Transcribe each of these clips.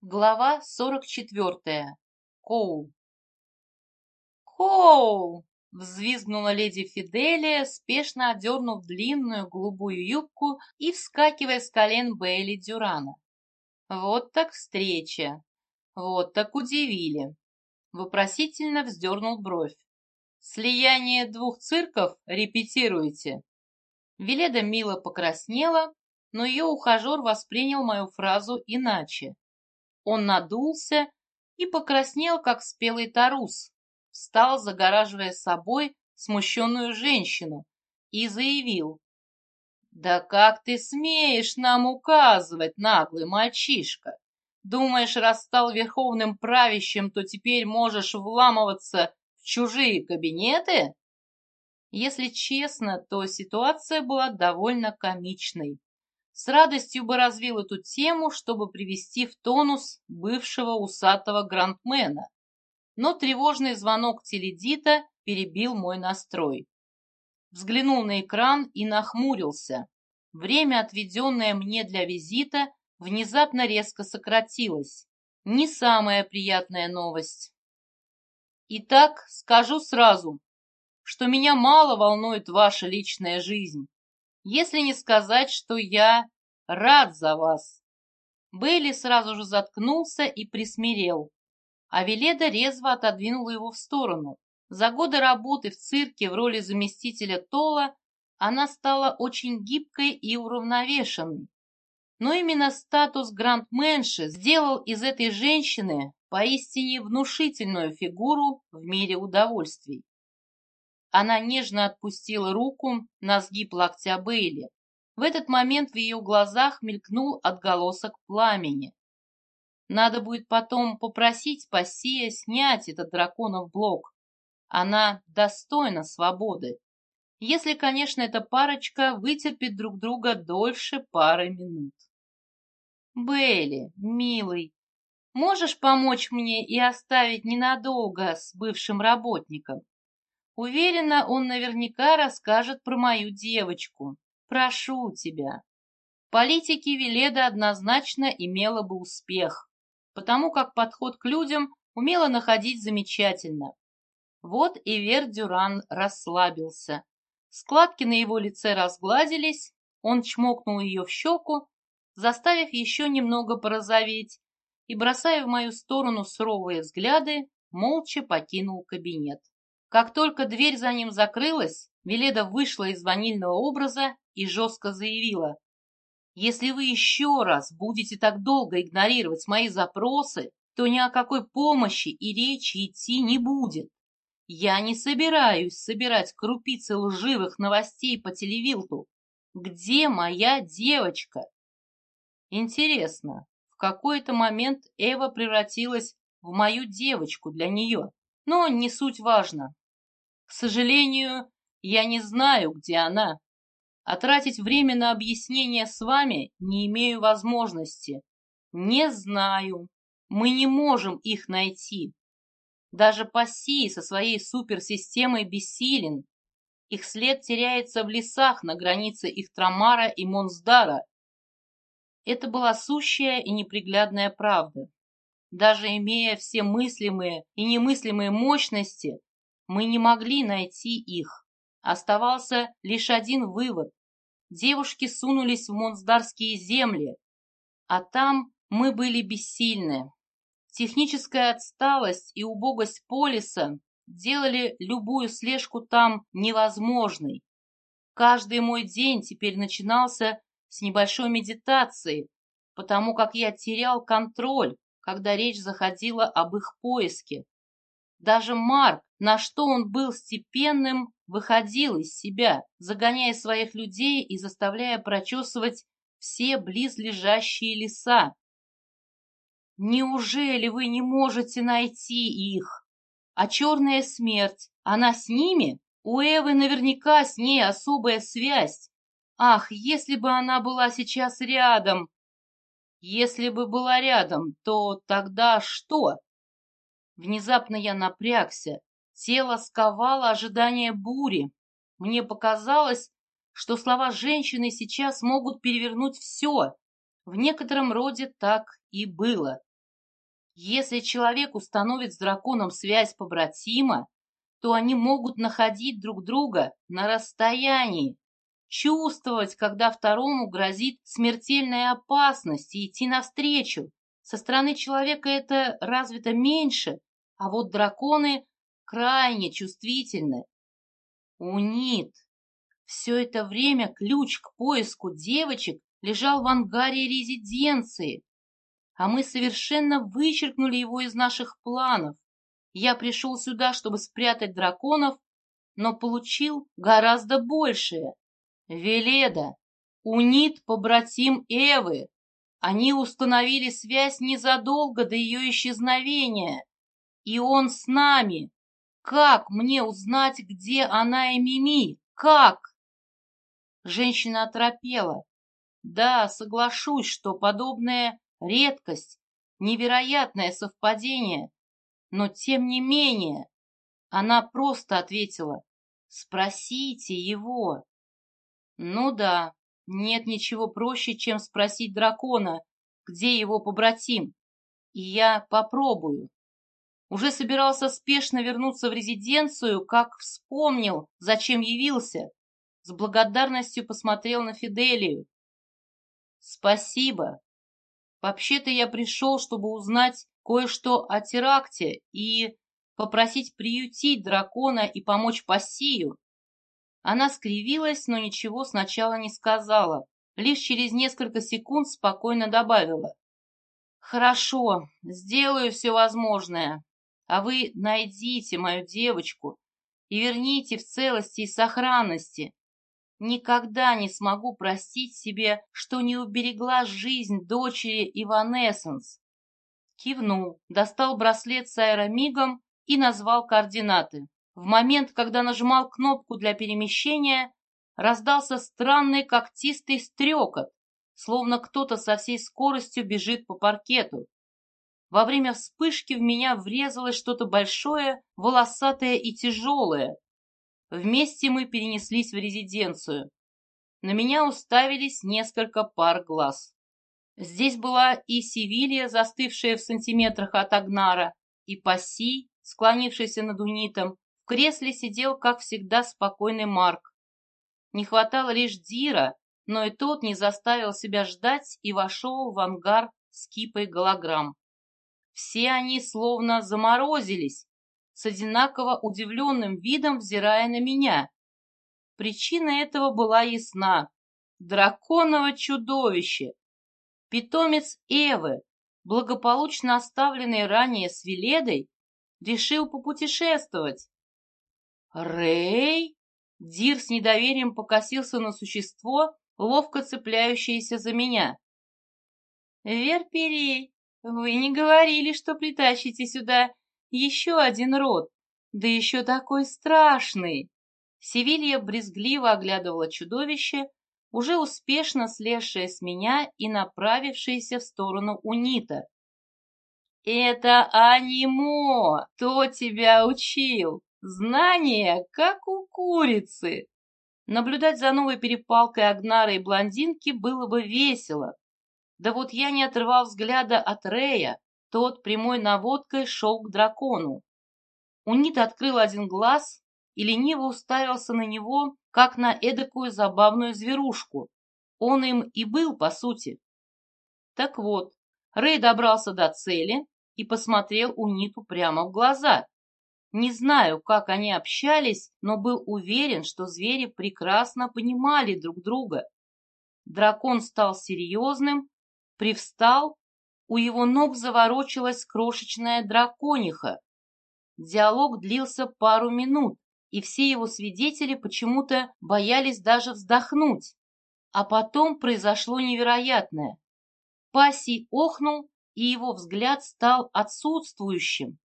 Глава 44. Коул. «Коул!» — взвизгнула леди Фиделия, спешно одернув длинную голубую юбку и вскакивая с колен Бейли Дюрана. «Вот так встреча! Вот так удивили!» Вопросительно вздернул бровь. «Слияние двух цирков репетируете?» Веледа мило покраснела, но ее ухажер воспринял мою фразу иначе. Он надулся и покраснел, как спелый тарус, встал, загораживая собой смущенную женщину, и заявил. «Да как ты смеешь нам указывать, наглый мальчишка? Думаешь, раз стал верховным правящим, то теперь можешь вламываться в чужие кабинеты?» Если честно, то ситуация была довольно комичной. С радостью бы развил эту тему, чтобы привести в тонус бывшего усатого грандмена. Но тревожный звонок теледита перебил мой настрой. Взглянул на экран и нахмурился. Время, отведенное мне для визита, внезапно резко сократилось. Не самая приятная новость. Итак, скажу сразу, что меня мало волнует ваша личная жизнь если не сказать, что я рад за вас. Бейли сразу же заткнулся и присмирел, а Веледа резво отодвинула его в сторону. За годы работы в цирке в роли заместителя Тола она стала очень гибкой и уравновешенной. Но именно статус грандменши сделал из этой женщины поистине внушительную фигуру в мире удовольствий. Она нежно отпустила руку на сгиб локтя Бейли. В этот момент в ее глазах мелькнул отголосок пламени. Надо будет потом попросить Пассия снять этот драконов блок. Она достойна свободы. Если, конечно, эта парочка вытерпит друг друга дольше пары минут. Бейли, милый, можешь помочь мне и оставить ненадолго с бывшим работником? Уверена, он наверняка расскажет про мою девочку. Прошу тебя. В политике Веледа однозначно имела бы успех, потому как подход к людям умела находить замечательно. Вот и Вер Дюран расслабился. Складки на его лице разгладились, он чмокнул ее в щеку, заставив еще немного порозоветь, и, бросая в мою сторону суровые взгляды, молча покинул кабинет. Как только дверь за ним закрылась, Веледа вышла из ванильного образа и жестко заявила. «Если вы еще раз будете так долго игнорировать мои запросы, то ни о какой помощи и речи идти не будет. Я не собираюсь собирать крупицы лживых новостей по телевилту. Где моя девочка?» Интересно, в какой-то момент Эва превратилась в мою девочку для нее, но не суть важно. К сожалению, я не знаю, где она. А тратить время на объяснение с вами не имею возможности. Не знаю. Мы не можем их найти. Даже Пассии со своей суперсистемой бессилен. Их след теряется в лесах на границе Ихтрамара и Монсдара. Это была сущая и неприглядная правда. Даже имея все мыслимые и немыслимые мощности, мы не могли найти их. Оставался лишь один вывод. Девушки сунулись в монсдарские земли, а там мы были бессильны. Техническая отсталость и убогость полиса делали любую слежку там невозможной. Каждый мой день теперь начинался с небольшой медитации, потому как я терял контроль, когда речь заходила об их поиске. Даже Марк, на что он был степенным, выходил из себя, загоняя своих людей и заставляя прочесывать все близлежащие леса. Неужели вы не можете найти их? А черная смерть, она с ними? У Эвы наверняка с ней особая связь. Ах, если бы она была сейчас рядом! Если бы была рядом, то тогда что? Внезапно я напрягся, тело сковало ожидание бури. Мне показалось, что слова женщины сейчас могут перевернуть все. В некотором роде так и было. Если человек установит с драконом связь побратима, то они могут находить друг друга на расстоянии, чувствовать, когда второму грозит смертельная опасность и идти навстречу. Со стороны человека это развито меньше, а вот драконы крайне чувствительны. Унит. Все это время ключ к поиску девочек лежал в ангаре резиденции, а мы совершенно вычеркнули его из наших планов. Я пришел сюда, чтобы спрятать драконов, но получил гораздо большее. Веледа, Унит побратим Эвы. Они установили связь незадолго до ее исчезновения. И он с нами. Как мне узнать, где она и Мими? Как? Женщина оторопела. Да, соглашусь, что подобная редкость, невероятное совпадение. Но тем не менее, она просто ответила, спросите его. Ну да, нет ничего проще, чем спросить дракона, где его побратим. И я попробую. Уже собирался спешно вернуться в резиденцию, как вспомнил, зачем явился. С благодарностью посмотрел на Фиделию. Спасибо. Вообще-то я пришел, чтобы узнать кое-что о теракте и попросить приютить дракона и помочь Пассию. Она скривилась, но ничего сначала не сказала, лишь через несколько секунд спокойно добавила. «Хорошо, сделаю все возможное, а вы найдите мою девочку и верните в целости и сохранности. Никогда не смогу простить себе, что не уберегла жизнь дочери Иванессенс. Кивнул, достал браслет с аэромигом и назвал координаты. В момент, когда нажимал кнопку для перемещения, раздался странный когтистый стрекот, словно кто-то со всей скоростью бежит по паркету. Во время вспышки в меня врезалось что-то большое, волосатое и тяжелое, Вместе мы перенеслись в резиденцию. На меня уставились несколько пар глаз. Здесь была и Севилья, застывшая в сантиметрах от Агнара, и Пасси, склонившийся над унитом. В кресле сидел, как всегда, спокойный Марк. Не хватало лишь Дира, но и тот не заставил себя ждать и вошел в ангар с кипой голограмм. Все они словно заморозились, с одинаково удивленным видом взирая на меня. Причина этого была ясна. Драконово чудовище. Питомец Эвы, благополучно оставленный ранее с Веледой, решил попутешествовать. «Рэй?» Дир с недоверием покосился на существо, ловко цепляющееся за меня. «Верперей, вы не говорили, что притащите сюда еще один род, да еще такой страшный. Севилья брезгливо оглядывала чудовище, уже успешно слезшее с меня и направившееся в сторону Унита. «Это анимо! Кто тебя учил? Знание, как у курицы!» Наблюдать за новой перепалкой Агнара и блондинки было бы весело. Да вот я не отрывал взгляда от Рея, тот прямой наводкой шел к дракону. Унит открыл один глаз и лениво уставился на него, как на эдакую забавную зверушку. Он им и был, по сути. Так вот, Рэй добрался до цели и посмотрел Униту прямо в глаза. Не знаю, как они общались, но был уверен, что звери прекрасно понимали друг друга. Дракон стал серьезным, привстал у его ног заворочилась крошечная дракониха. Диалог длился пару минут, и все его свидетели почему-то боялись даже вздохнуть. А потом произошло невероятное. Пассий охнул, и его взгляд стал отсутствующим.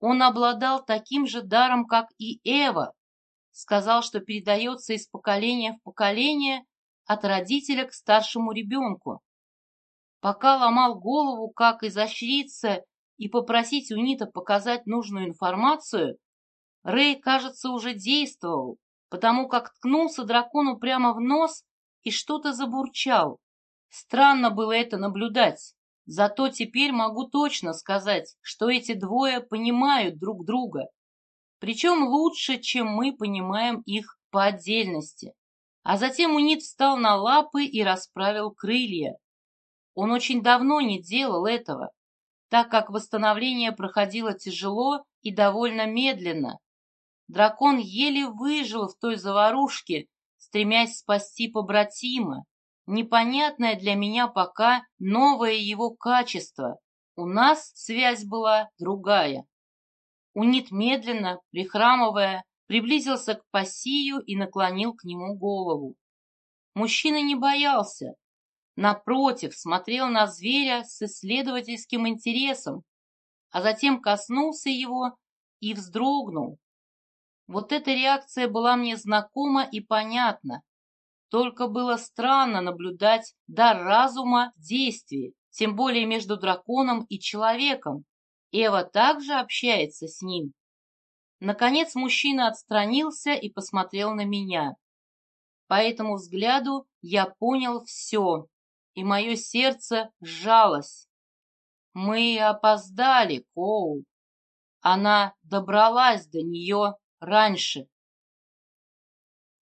Он обладал таким же даром, как и Эва. Сказал, что передается из поколения в поколение от родителя к старшему ребенку. Пока ломал голову, как изощриться и попросить Унита показать нужную информацию, Рэй, кажется, уже действовал, потому как ткнулся дракону прямо в нос и что-то забурчал. Странно было это наблюдать. Зато теперь могу точно сказать, что эти двое понимают друг друга. Причем лучше, чем мы понимаем их по отдельности. А затем Унит встал на лапы и расправил крылья. Он очень давно не делал этого, так как восстановление проходило тяжело и довольно медленно. Дракон еле выжил в той заварушке, стремясь спасти побратима. Непонятное для меня пока новое его качество. У нас связь была другая. Унит медленно, прихрамывая, приблизился к пассию и наклонил к нему голову. Мужчина не боялся. Напротив, смотрел на зверя с исследовательским интересом, а затем коснулся его и вздрогнул. Вот эта реакция была мне знакома и понятна. Только было странно наблюдать дар разума в действии, тем более между драконом и человеком. Эва также общается с ним. Наконец мужчина отстранился и посмотрел на меня. По этому взгляду я понял все, и мое сердце сжалось. Мы опоздали, Коул. Она добралась до нее раньше.